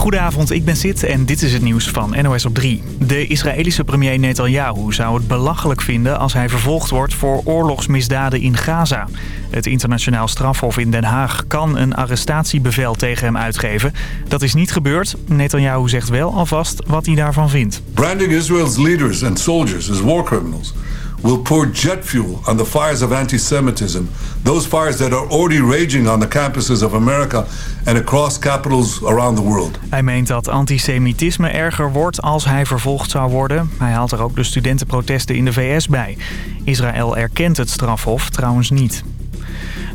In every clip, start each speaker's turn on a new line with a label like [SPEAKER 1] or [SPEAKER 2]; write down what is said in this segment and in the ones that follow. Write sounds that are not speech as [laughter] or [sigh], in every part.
[SPEAKER 1] Goedenavond, ik ben Sid en dit is het nieuws van NOS op 3. De Israëlische premier Netanyahu zou het belachelijk vinden als hij vervolgd wordt voor oorlogsmisdaden in Gaza. Het internationaal strafhof in Den Haag kan een arrestatiebevel tegen hem uitgeven. Dat is niet gebeurd. Netanyahu zegt wel alvast wat hij daarvan vindt.
[SPEAKER 2] Branding Israel's leaders and soldiers as war criminals will pour jet fuel on the fires of anti-Semitism. Those fires that are already raging on the campuses of America and across capitals around the world.
[SPEAKER 1] Hij meent dat antisemitisme erger wordt als hij vervolgd zou worden. Hij haalt er ook de studentenprotesten in de VS bij. Israël erkent het strafhof trouwens niet.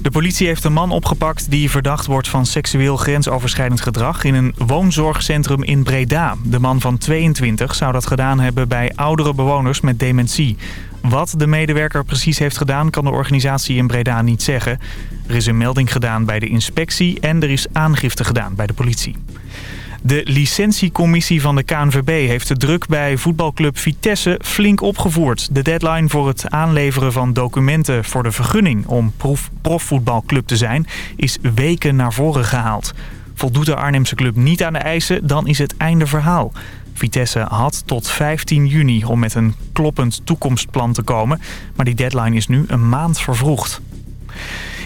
[SPEAKER 1] De politie heeft een man opgepakt die verdacht wordt van seksueel grensoverschrijdend gedrag in een woonzorgcentrum in Breda. De man van 22 zou dat gedaan hebben bij oudere bewoners met dementie. Wat de medewerker precies heeft gedaan kan de organisatie in Breda niet zeggen. Er is een melding gedaan bij de inspectie en er is aangifte gedaan bij de politie. De licentiecommissie van de KNVB heeft de druk bij voetbalclub Vitesse flink opgevoerd. De deadline voor het aanleveren van documenten voor de vergunning om prof profvoetbalclub te zijn is weken naar voren gehaald. Voldoet de Arnhemse club niet aan de eisen, dan is het einde verhaal. Vitesse had tot 15 juni om met een kloppend toekomstplan te komen. Maar die deadline is nu een maand vervroegd.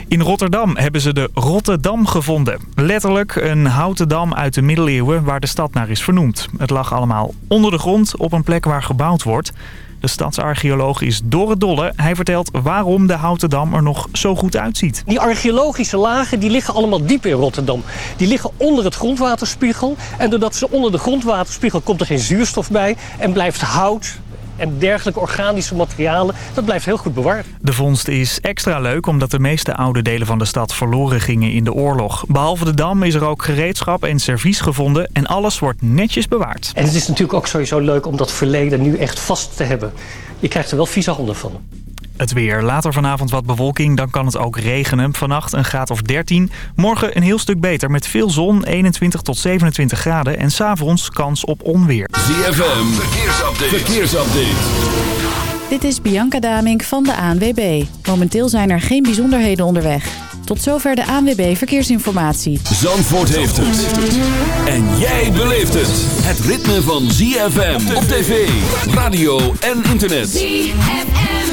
[SPEAKER 1] In Rotterdam hebben ze de Rotterdam gevonden. Letterlijk een houten dam uit de middeleeuwen waar de stad naar is vernoemd. Het lag allemaal onder de grond op een plek waar gebouwd wordt. De stadsarcheoloog is door het dolle. Hij vertelt waarom de houten dam er nog zo goed uitziet.
[SPEAKER 3] Die archeologische lagen die liggen allemaal diep in Rotterdam. Die liggen onder het grondwaterspiegel. En doordat ze onder de grondwaterspiegel komt er geen zuurstof bij... en blijft hout en dergelijke organische materialen, dat blijft heel goed bewaard.
[SPEAKER 1] De vondst is extra leuk omdat de meeste oude delen van de stad verloren gingen in de oorlog. Behalve de dam is er ook gereedschap en servies gevonden en alles wordt netjes bewaard.
[SPEAKER 3] En het is natuurlijk ook sowieso leuk om dat verleden nu echt vast te hebben. Je krijgt er wel vieze handen van.
[SPEAKER 1] Het weer. Later vanavond wat bewolking, dan kan het ook regenen. Vannacht een graad of 13. Morgen een heel stuk beter met veel zon, 21 tot 27 graden. En s'avonds kans op onweer.
[SPEAKER 4] ZFM, verkeersupdate. verkeersupdate.
[SPEAKER 5] Dit is Bianca Damink van de ANWB. Momenteel zijn er geen bijzonderheden onderweg. Tot zover de ANWB Verkeersinformatie.
[SPEAKER 4] Zandvoort heeft het. En jij beleeft het. Het ritme van ZFM op tv, radio en internet. ZFM.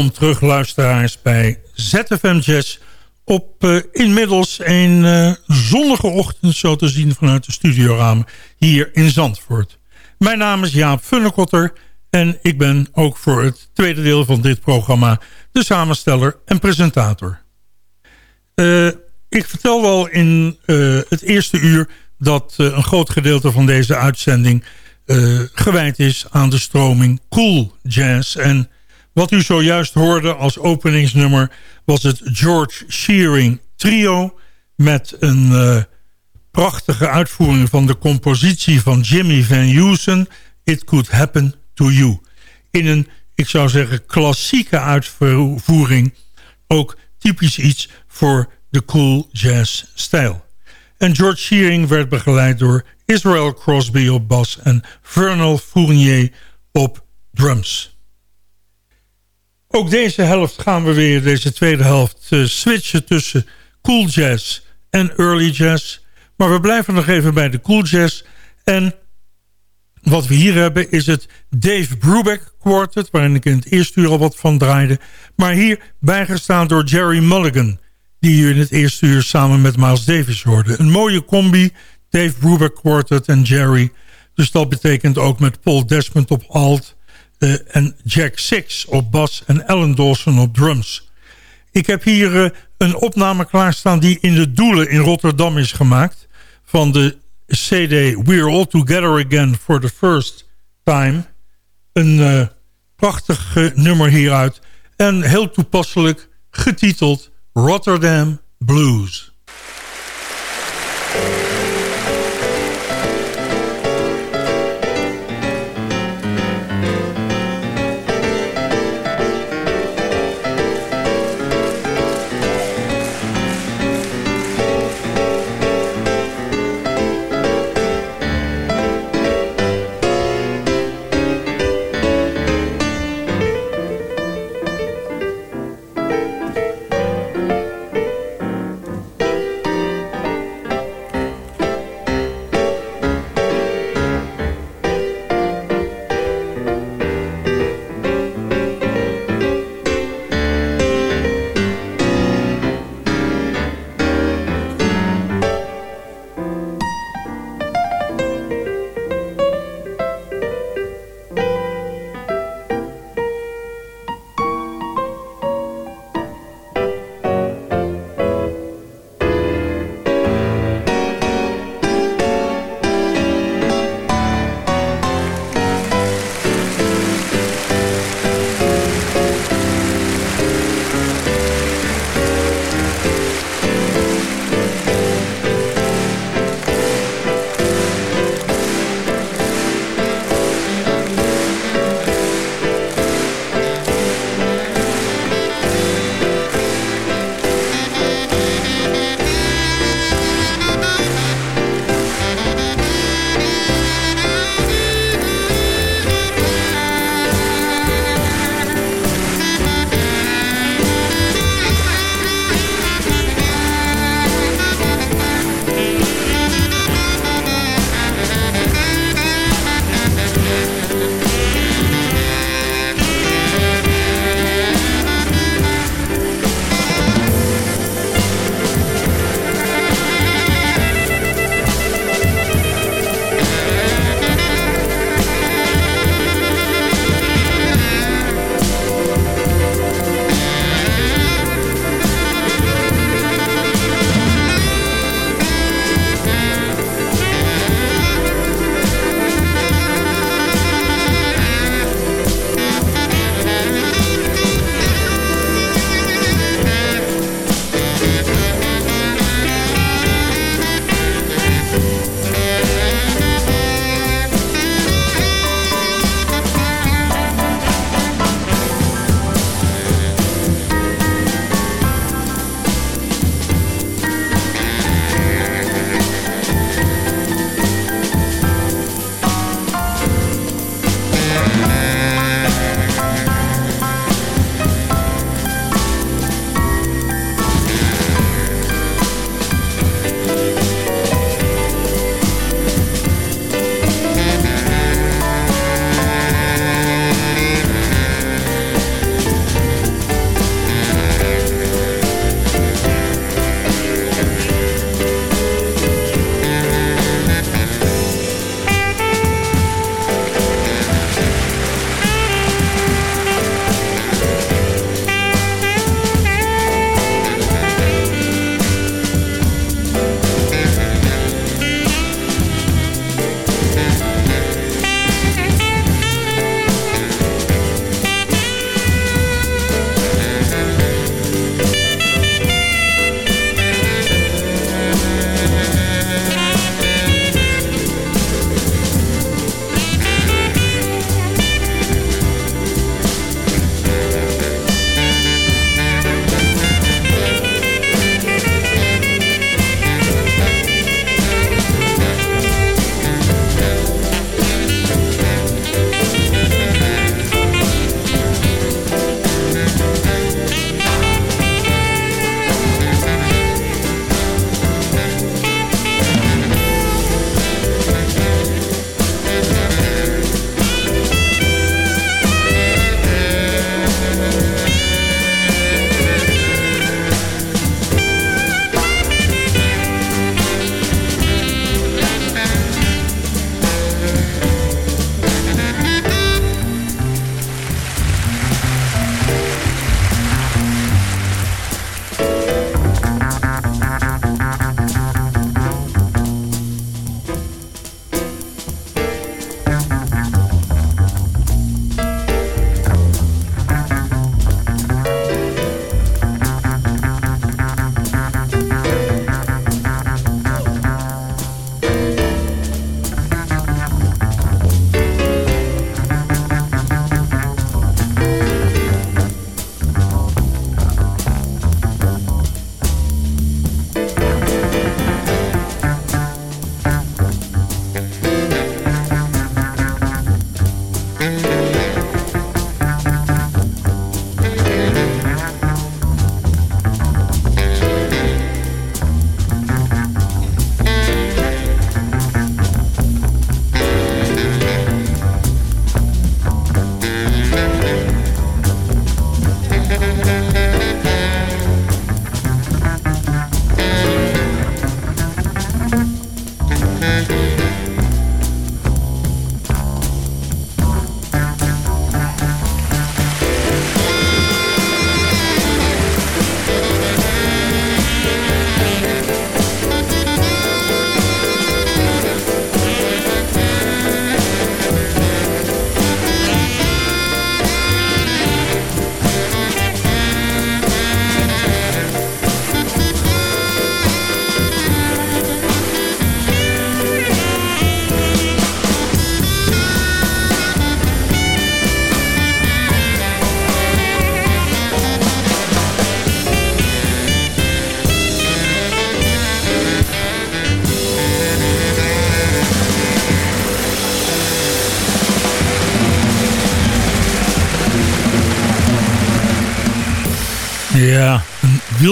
[SPEAKER 6] Welkom terug luisteraars bij ZFM Jazz op uh, inmiddels een uh, zonnige ochtend zo te zien vanuit de studioramen hier in Zandvoort. Mijn naam is Jaap Funnekotter en ik ben ook voor het tweede deel van dit programma de samensteller en presentator. Uh, ik vertelde al in het eerste uur dat een groot gedeelte van deze uitzending gewijd is aan de stroming Cool Jazz en wat u zojuist hoorde als openingsnummer was het George Shearing Trio... met een uh, prachtige uitvoering van de compositie van Jimmy Van Heusen... It Could Happen To You. In een, ik zou zeggen, klassieke uitvoering. Ook typisch iets voor de cool jazz stijl. En George Shearing werd begeleid door Israel Crosby op bas... en Vernal Fournier op drums. Ook deze helft gaan we weer, deze tweede helft, uh, switchen tussen cool jazz en early jazz. Maar we blijven nog even bij de cool jazz. En wat we hier hebben is het Dave Brubeck Quartet... waarin ik in het eerste uur al wat van draaide. Maar hier bijgestaan door Jerry Mulligan... die u in het eerste uur samen met Miles Davis hoorde. Een mooie combi, Dave Brubeck Quartet en Jerry. Dus dat betekent ook met Paul Desmond op alt... En Jack Six op bas en Alan Dawson op drums. Ik heb hier uh, een opname klaarstaan die in de Doelen in Rotterdam is gemaakt. Van de CD We're All Together Again for the First Time. Een uh, prachtig nummer hieruit. En heel toepasselijk getiteld Rotterdam Blues.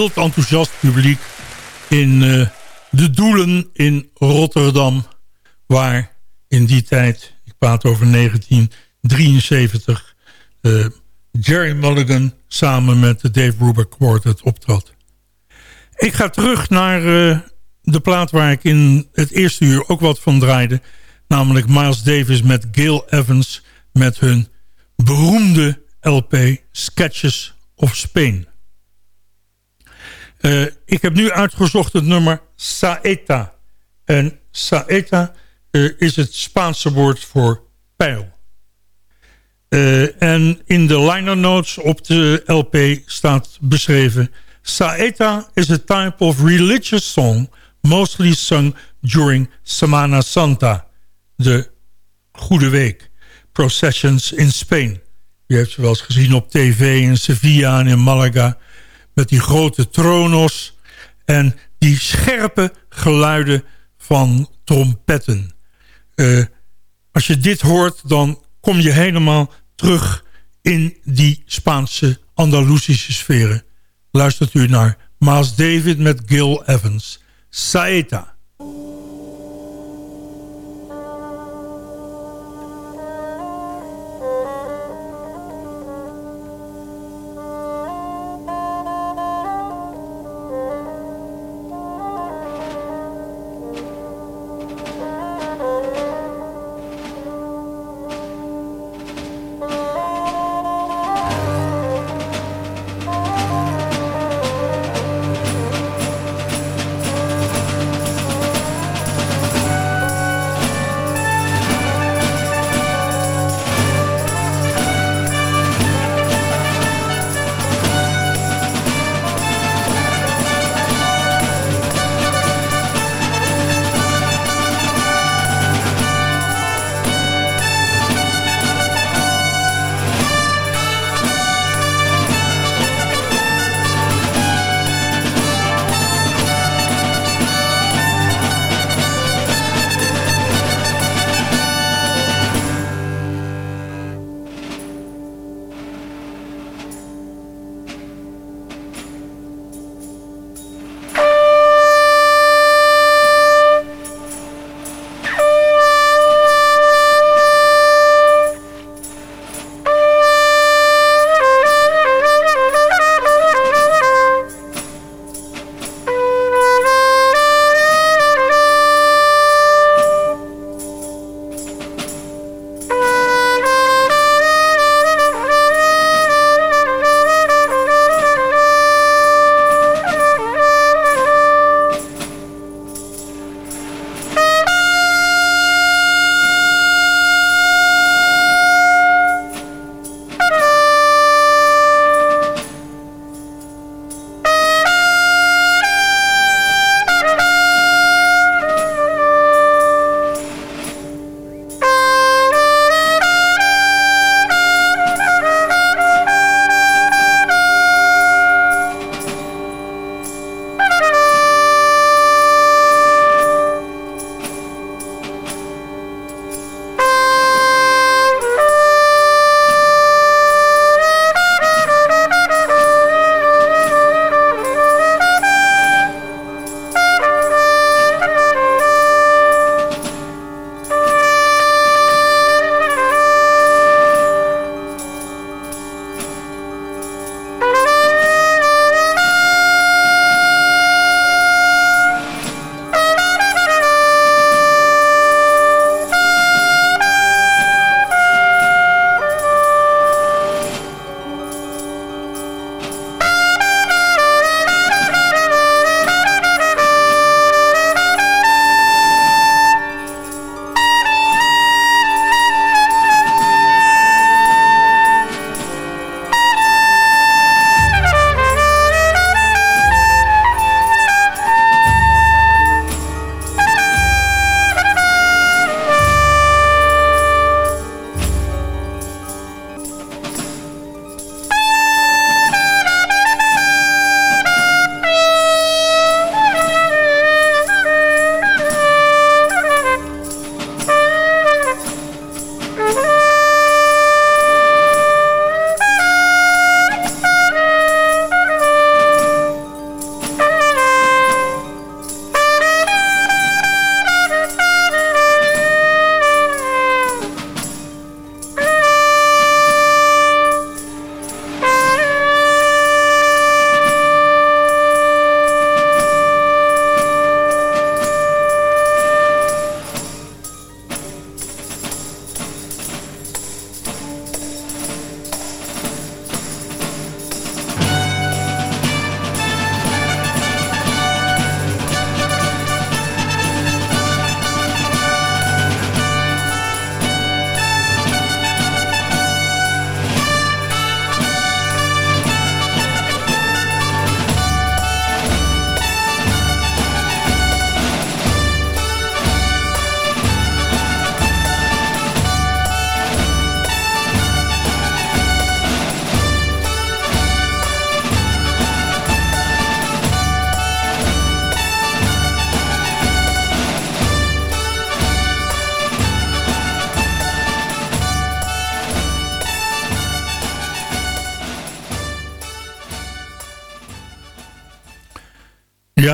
[SPEAKER 6] Enthousiast publiek in uh, de Doelen in Rotterdam. Waar in die tijd, ik praat over 1973... Uh, Jerry Mulligan samen met de Dave Brubeck Quartet optrad. Ik ga terug naar uh, de plaat waar ik in het eerste uur ook wat van draaide. Namelijk Miles Davis met Gail Evans met hun beroemde LP Sketches of Spain. Uh, ik heb nu uitgezocht het nummer Saeta. En Saeta uh, is het Spaanse woord voor pijl. Uh, en in de liner notes op de LP staat beschreven... Saeta is a type of religious song mostly sung during Semana Santa, de Goede Week, processions in Spain. U heeft ze wel eens gezien op tv in Sevilla en in Malaga... met die grote tronos en die scherpe geluiden van trompetten. Uh, als je dit hoort, dan kom je helemaal terug in die Spaanse Andalusische sferen. Luistert u naar Maas David met Gil Evans. Saeta.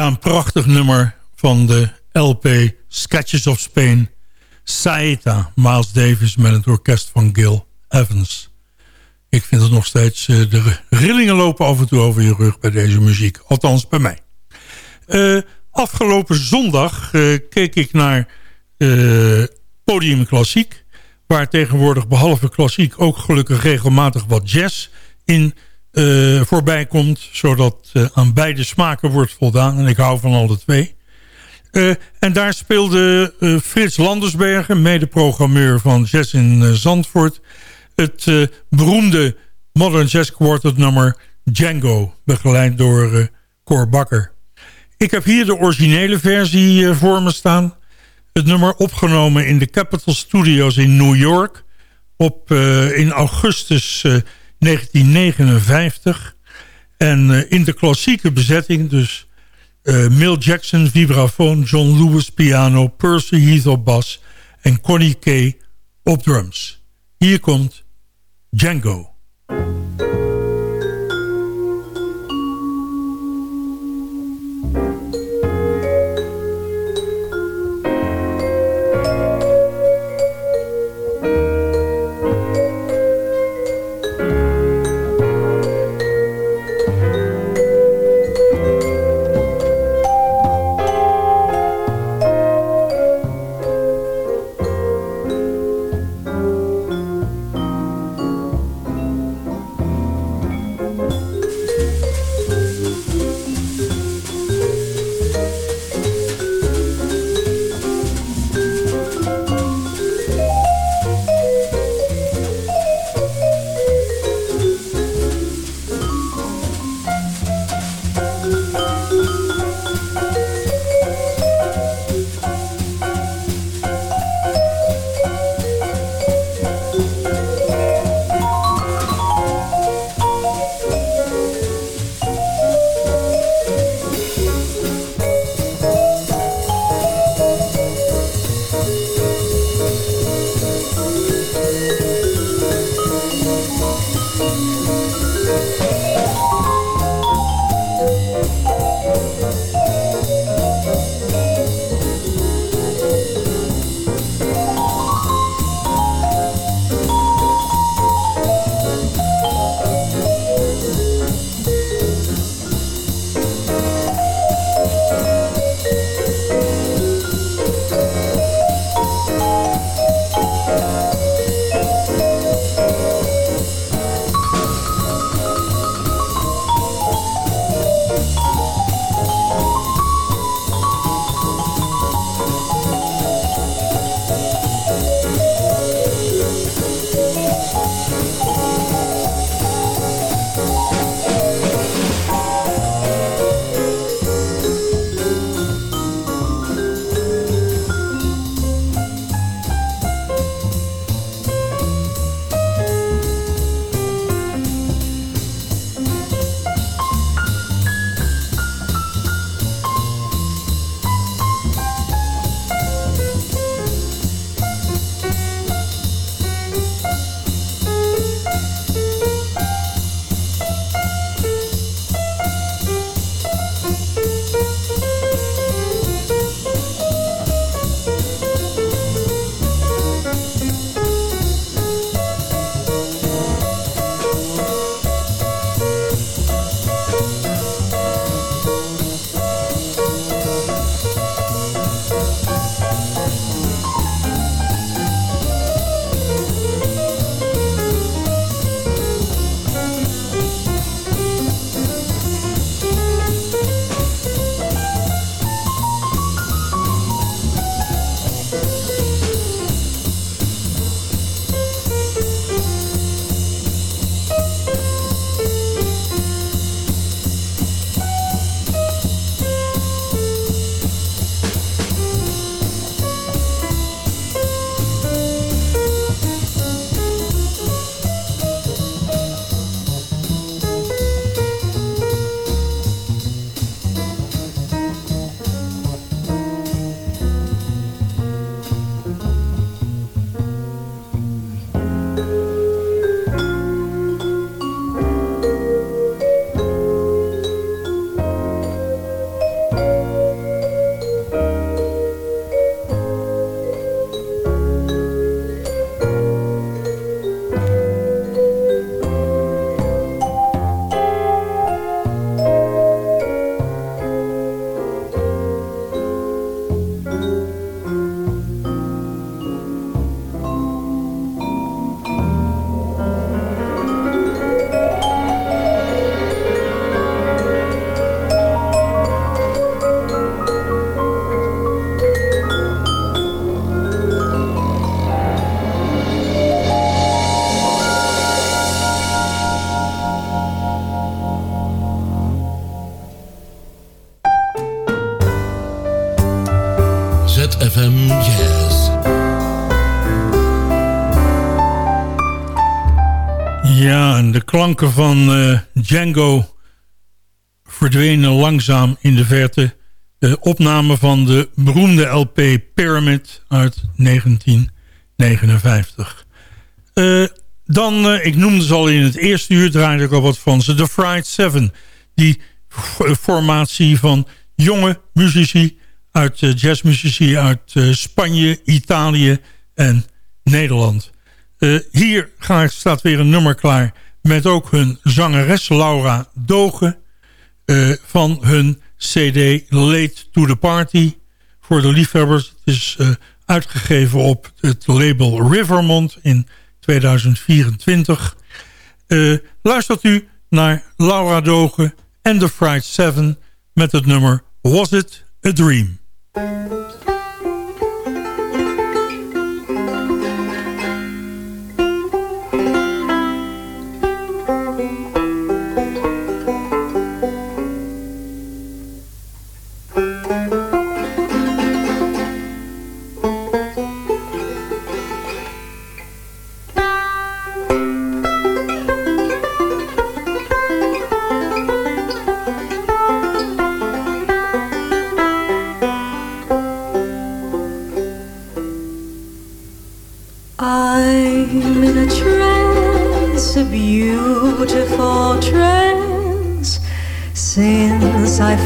[SPEAKER 6] Een prachtig nummer van de LP Sketches of Spain. Saeta, Miles Davis met het orkest van Gil Evans. Ik vind het nog steeds... Uh, de rillingen lopen af en toe over je rug bij deze muziek. Althans, bij mij. Uh, afgelopen zondag uh, keek ik naar Podium Klassiek. Waar tegenwoordig behalve klassiek ook gelukkig regelmatig wat jazz in voorbij komt. Zodat aan beide smaken wordt voldaan. En ik hou van alle twee. en daar speelde Frits Landersbergen, mede-programmeur van Jazz in Zandvoort het uh, beroemde Modern Jazz Quartet nummer Django, begeleid door uh, Cor Bakker. Ik heb hier de originele versie uh, voor me staan. Het nummer opgenomen in de Capitol Studios in New York op, in augustus 1959. En in de klassieke bezetting dus Mill Jackson vibrafoon, John Lewis piano, Percy Heath op bas en Connie Kay op drums. Hier komt Django. Klanken van uh, Django verdwenen langzaam in de verte. De opname van de beroemde LP Pyramid uit 1959. Uh, dan, uh, ik noemde ze al in het eerste uur, draaide ik al wat van ze. The Fried Seven, die formatie van jonge muzici uit jazzmuzici uit Spanje, Italië en Nederland. Uh, hier staat weer een nummer klaar met ook hun zangeres Laura Dogen uh, van hun cd Late to the Party. Voor de liefhebbers. Het is uh, uitgegeven op het label Rivermont in 2024. luistert u naar Laura Dogen en The Fried Seven met het nummer Was It a Dream?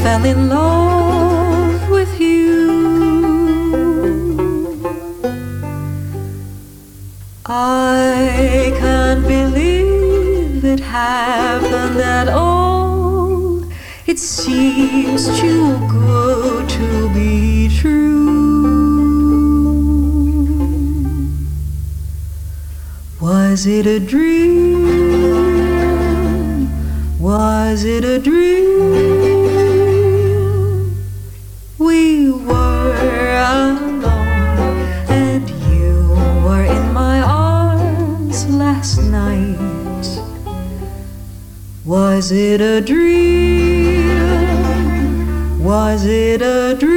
[SPEAKER 7] Fell in love with you. I can't believe it happened at all. It seems too good to be true. Was it a dream? Was it a dream? Was it a dream? Was it a dream?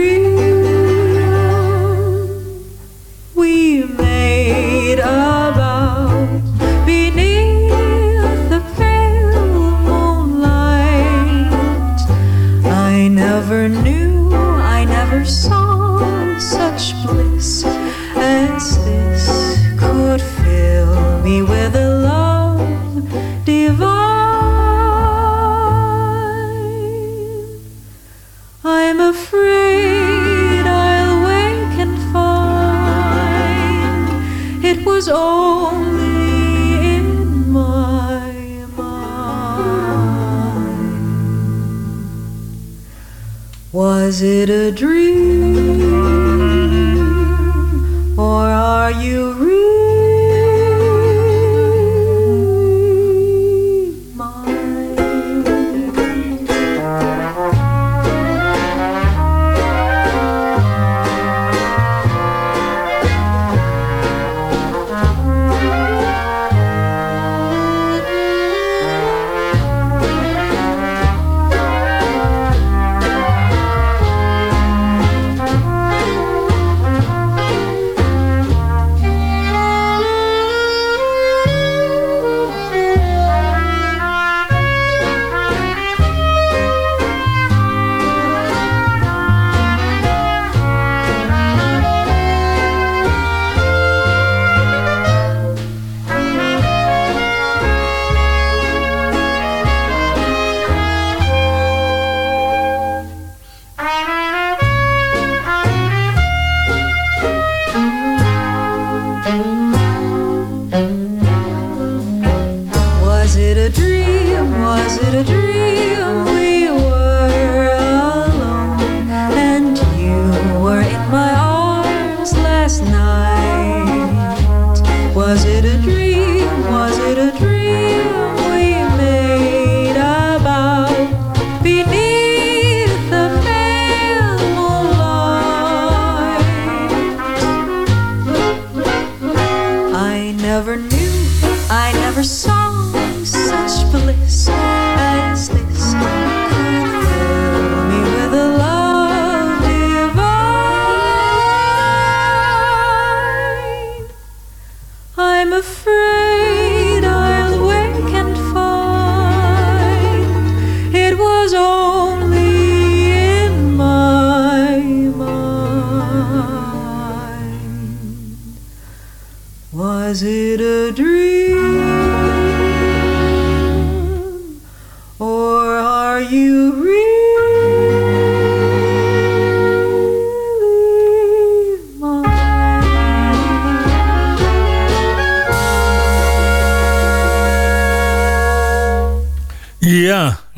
[SPEAKER 7] It a dream? Or are you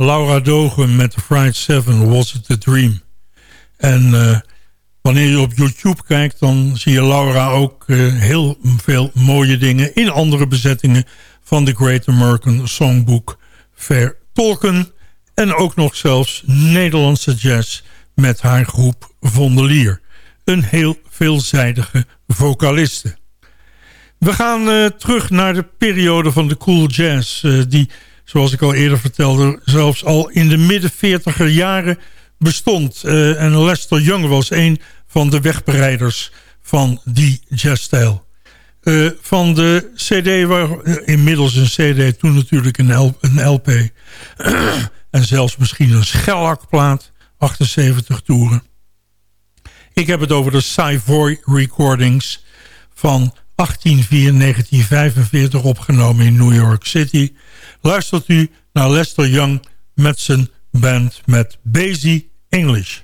[SPEAKER 6] Laura Dogen met The Fried Seven, Was It a Dream? En eh, wanneer je op YouTube kijkt, dan zie je Laura ook eh, heel veel mooie dingen... in andere bezettingen van The Great American Songbook vertolken. En ook nog zelfs Nederlandse jazz met haar groep Vondelier. Een heel veelzijdige vocaliste. We gaan eh, terug naar de periode van de cool jazz... die, zoals ik al eerder vertelde... zelfs al in de midden 40er jaren bestond. Eh, en Lester Young was een van de wegbereiders van die jazzstijl. Eh, van de cd, waar, eh, inmiddels een cd, toen natuurlijk een, een LP... [clears throat] en zelfs misschien een schellakplaat, 78 toeren. Ik heb het over de Savoy Recordings van 1804-1945 opgenomen in New York City. Luistert u naar Lester Young met zijn band met Basie English.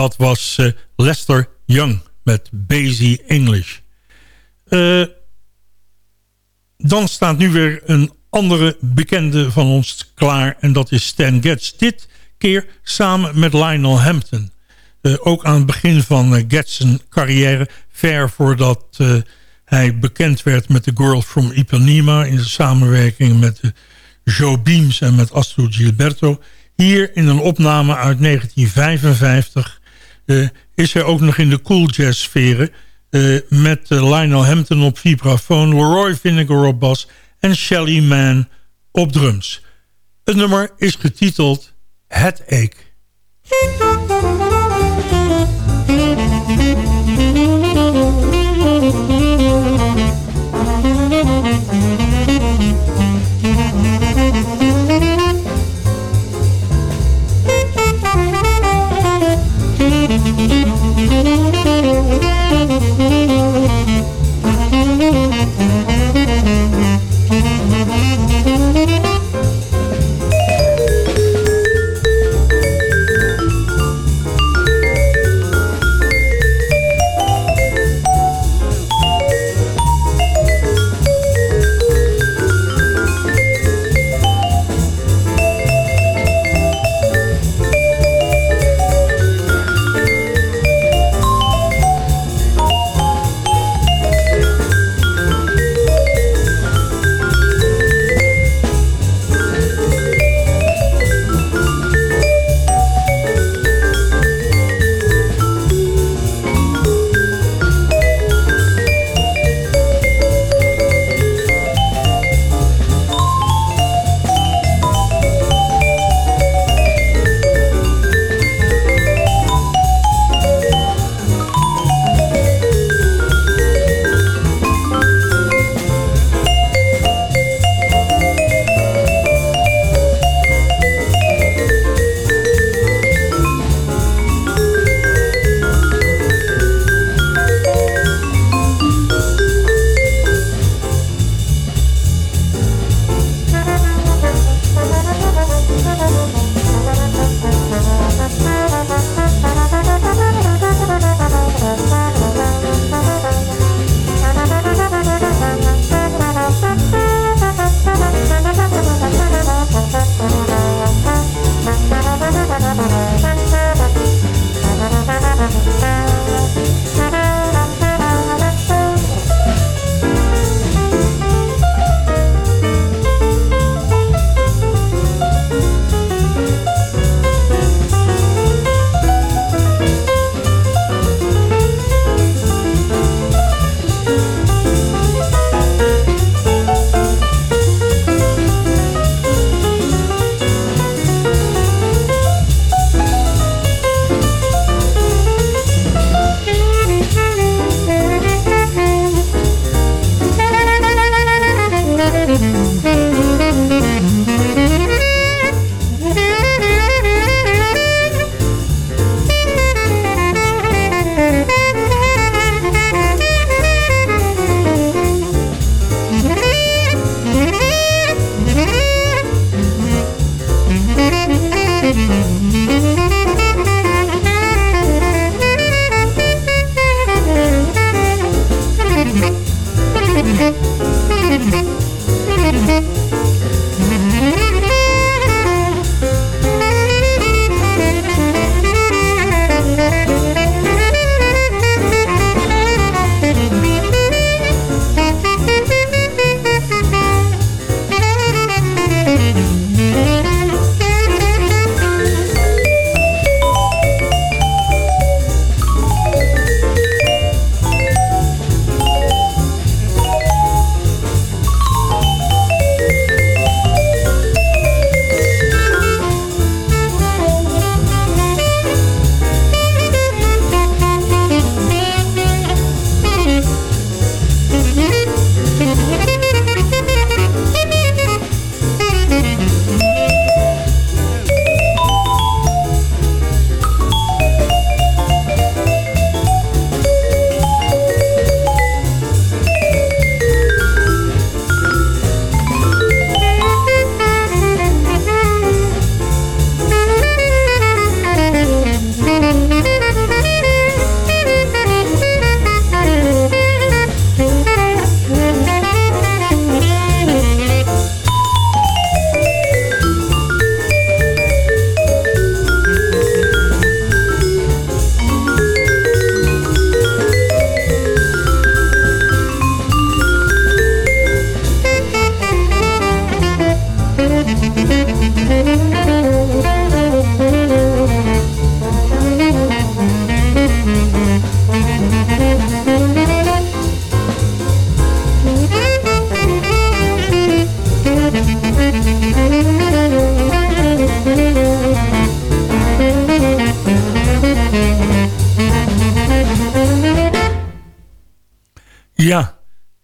[SPEAKER 6] Dat was eh, Lester Young met Basie English. Eh, dan staat nu weer een andere bekende van ons klaar. En dat is Stan Getz. Dit keer samen met Lionel Hampton. Eh, ook aan het begin van uh, carrière. Ver voordat eh, hij bekend werd met The Girl from Ipanema. In samenwerking met uh, Joe Beams en met Astro Gilberto. Hier in een opname uit 1955 uh, is hij ook nog in de cool jazz sferen. eh, met eh, Lionel Hampton op vibrafoon, Leroy Vinegar op bas en Shelly Mann op drums. Het nummer is getiteld Headache.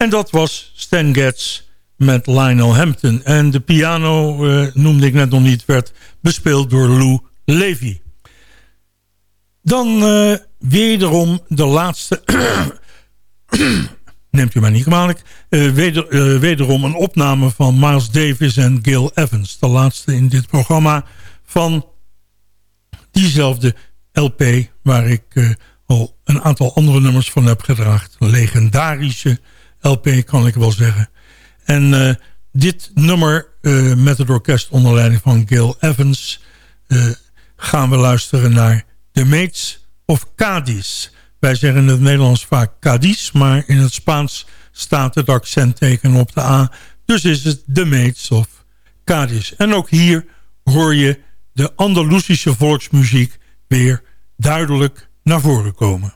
[SPEAKER 6] En dat was Stan Getz met Lionel Hampton. En de piano, uh, noemde ik net nog niet, werd bespeeld door Lou Levy. Dan uh, wederom de laatste... [coughs] neemt u mij niet kwalijk. Uh, weder, wederom een opname van Miles Davis en Gil Evans. De laatste in dit programma van diezelfde LP... waar ik al een aantal andere nummers van heb gedraagd. Legendarische LP kan ik wel zeggen. En dit nummer met het orkest onder leiding van Gil Evans... gaan we luisteren naar The Mates of Cadiz... Wij zeggen in het Nederlands vaak Cadiz, maar in het Spaans staat het accentteken op de A. Dus is het de Mates of Cadiz. En ook hier hoor je de Andalusische volksmuziek weer duidelijk naar voren komen.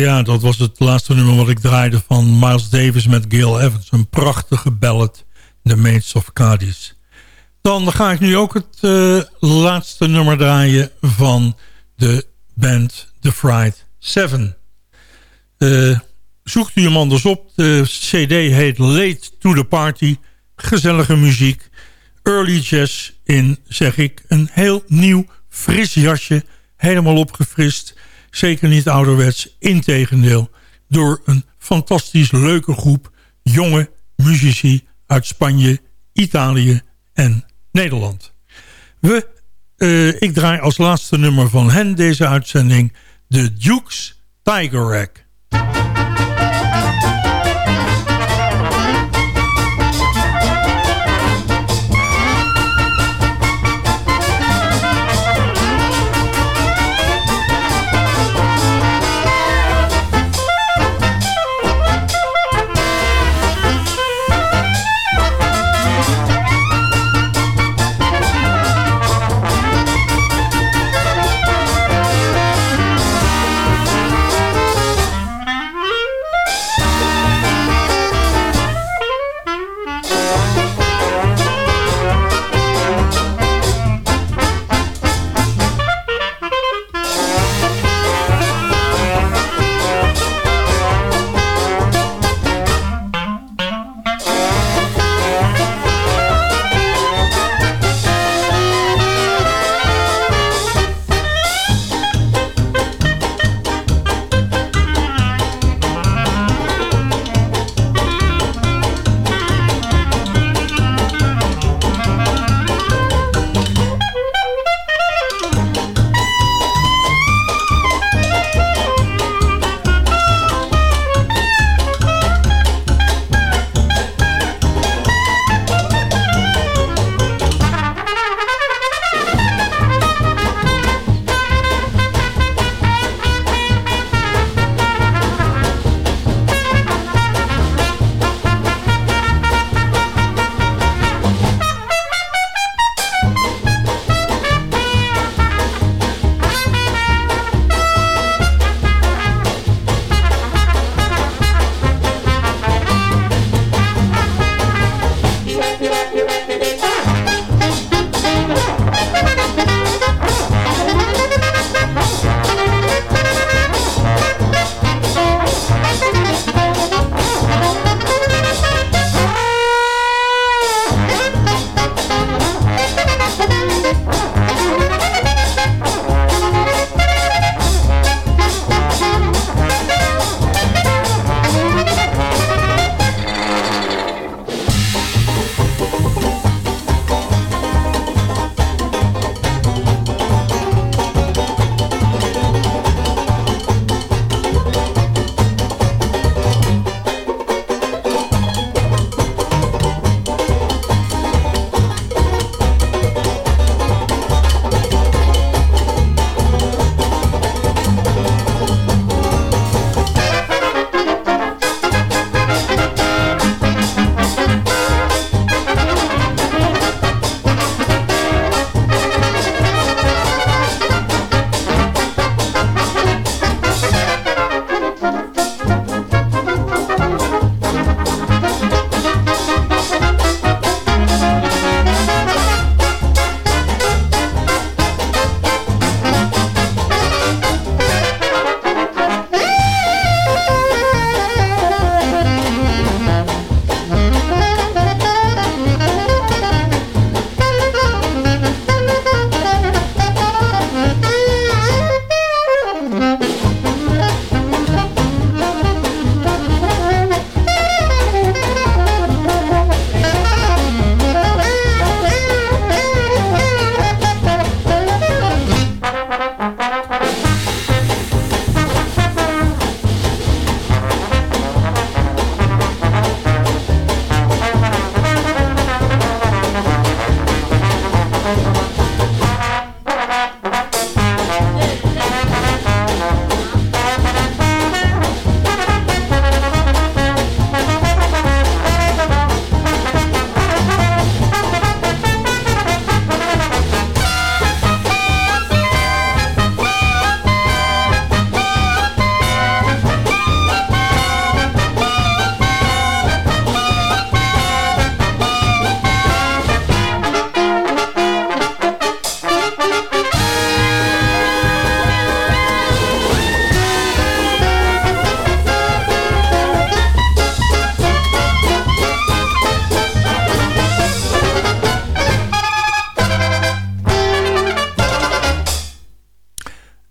[SPEAKER 6] Ja, dat was het laatste nummer wat ik draaide van Miles Davis met Gail Evans. Een prachtige ballad, The Maids of Cadiz. Dan ga ik nu ook het uh, laatste nummer draaien van de band The Fried Seven. Uh, zoekt u hem anders op. De cd heet Late to the Party. Gezellige muziek. Early jazz in, zeg ik, een heel nieuw fris jasje. Helemaal opgefrist. Zeker niet ouderwets. Integendeel. Door een fantastisch leuke groep jonge muzici uit Spanje, Italië en Nederland. We, uh, ik draai als laatste nummer van hen deze uitzending... de Dukes Tiger Rack.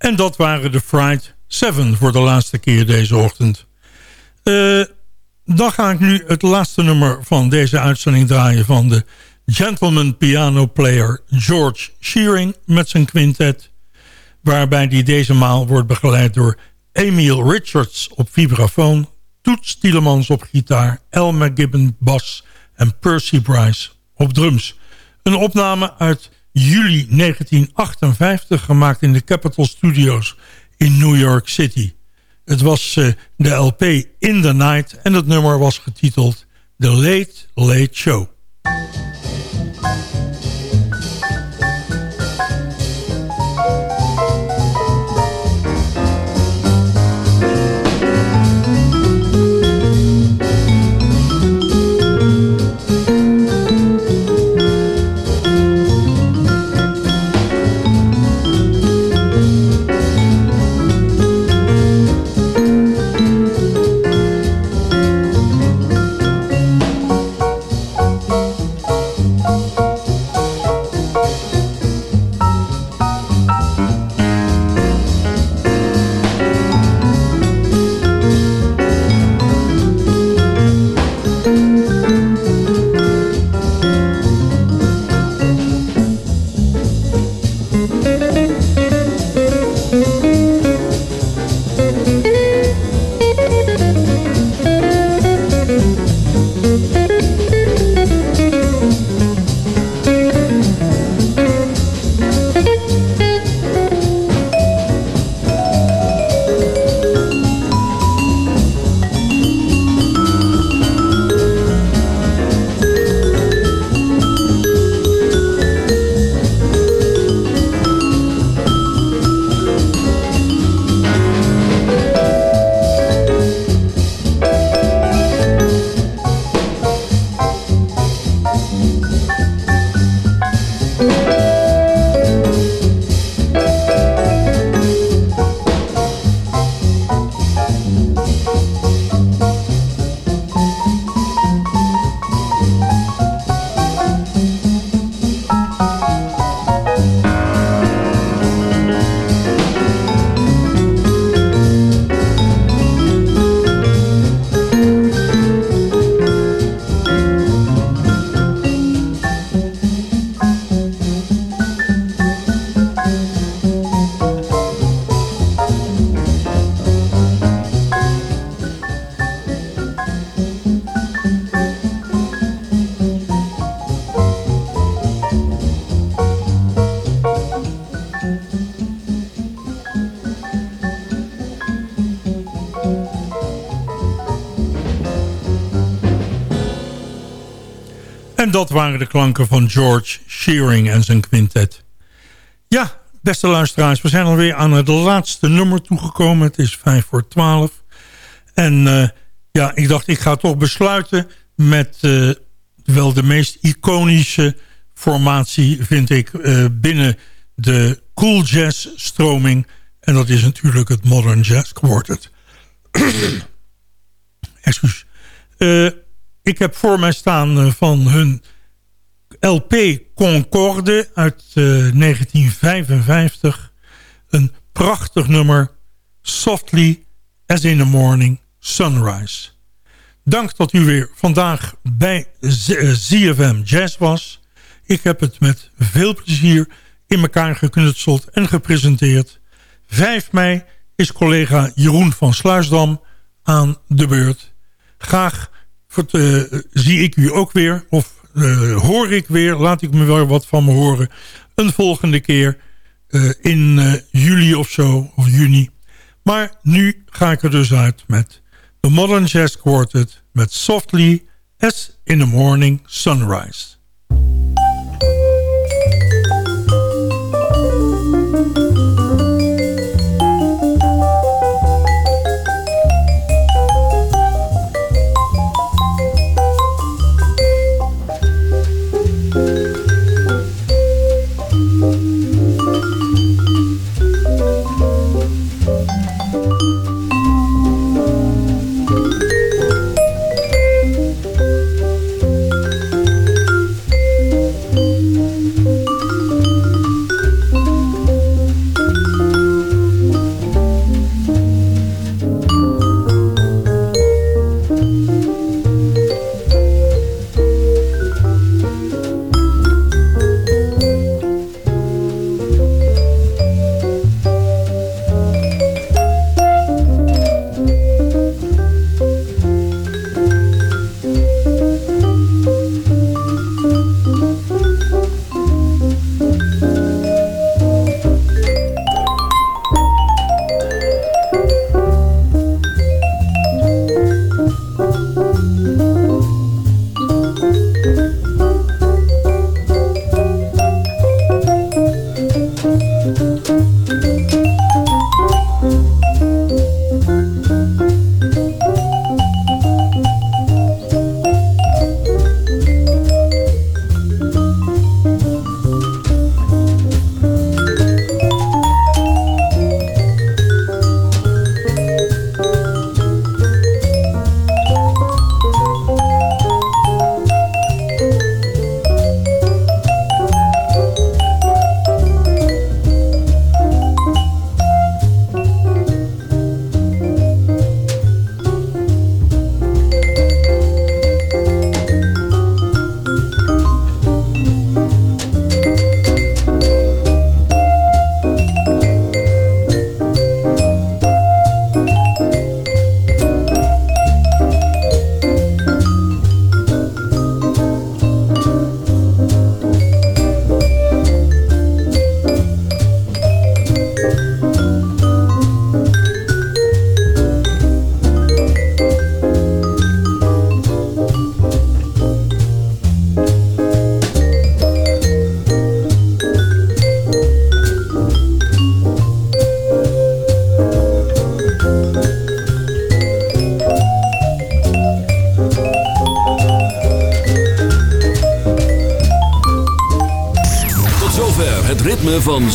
[SPEAKER 6] En dat waren de Fright 7 voor de laatste keer deze ochtend. Uh, dan ga ik nu het laatste nummer van deze uitzending draaien... van de gentleman piano player George Shearing met zijn quintet... waarbij die deze maal wordt begeleid door Emil Richards op vibrafoon... Toets Tielemans op gitaar, El McGibbon bas en Percy Bryce op drums. Een opname uit juli 1958 gemaakt in de Capitol Studios in New York City. Het was uh, de LP In the Night en het nummer was getiteld The Late Late Show. Waren de klanken van George Shearing en zijn quintet. Ja, beste luisteraars, we zijn alweer aan het laatste nummer toegekomen. Het is vijf voor twaalf. En uh, ja, ik dacht, ik ga toch besluiten met uh, wel de meest iconische formatie, vind ik, uh, binnen de cool jazz stroming. En dat is natuurlijk het Modern Jazz Quartet. [coughs] Excuus. Ik heb voor mij staan eh, van hun LP Concorde uit 1955. Eh, Een prachtig nummer. Softly as in the morning sunrise. Dank dat u weer vandaag bij ZFM eh, Jazz was. Ik heb het met veel plezier in elkaar geknutseld en gepresenteerd. 5 mei is collega Jeroen van Sluisdam aan de beurt. Graag uh, zie ik u ook weer. Of hoor ik weer. Laat ik me wel wat van me horen. Een volgende keer. Uh, in juli of zo. Of juni. Maar nu ga ik er dus uit met de Modern Jazz Quartet. Met Softly as in the Morning Sunrise.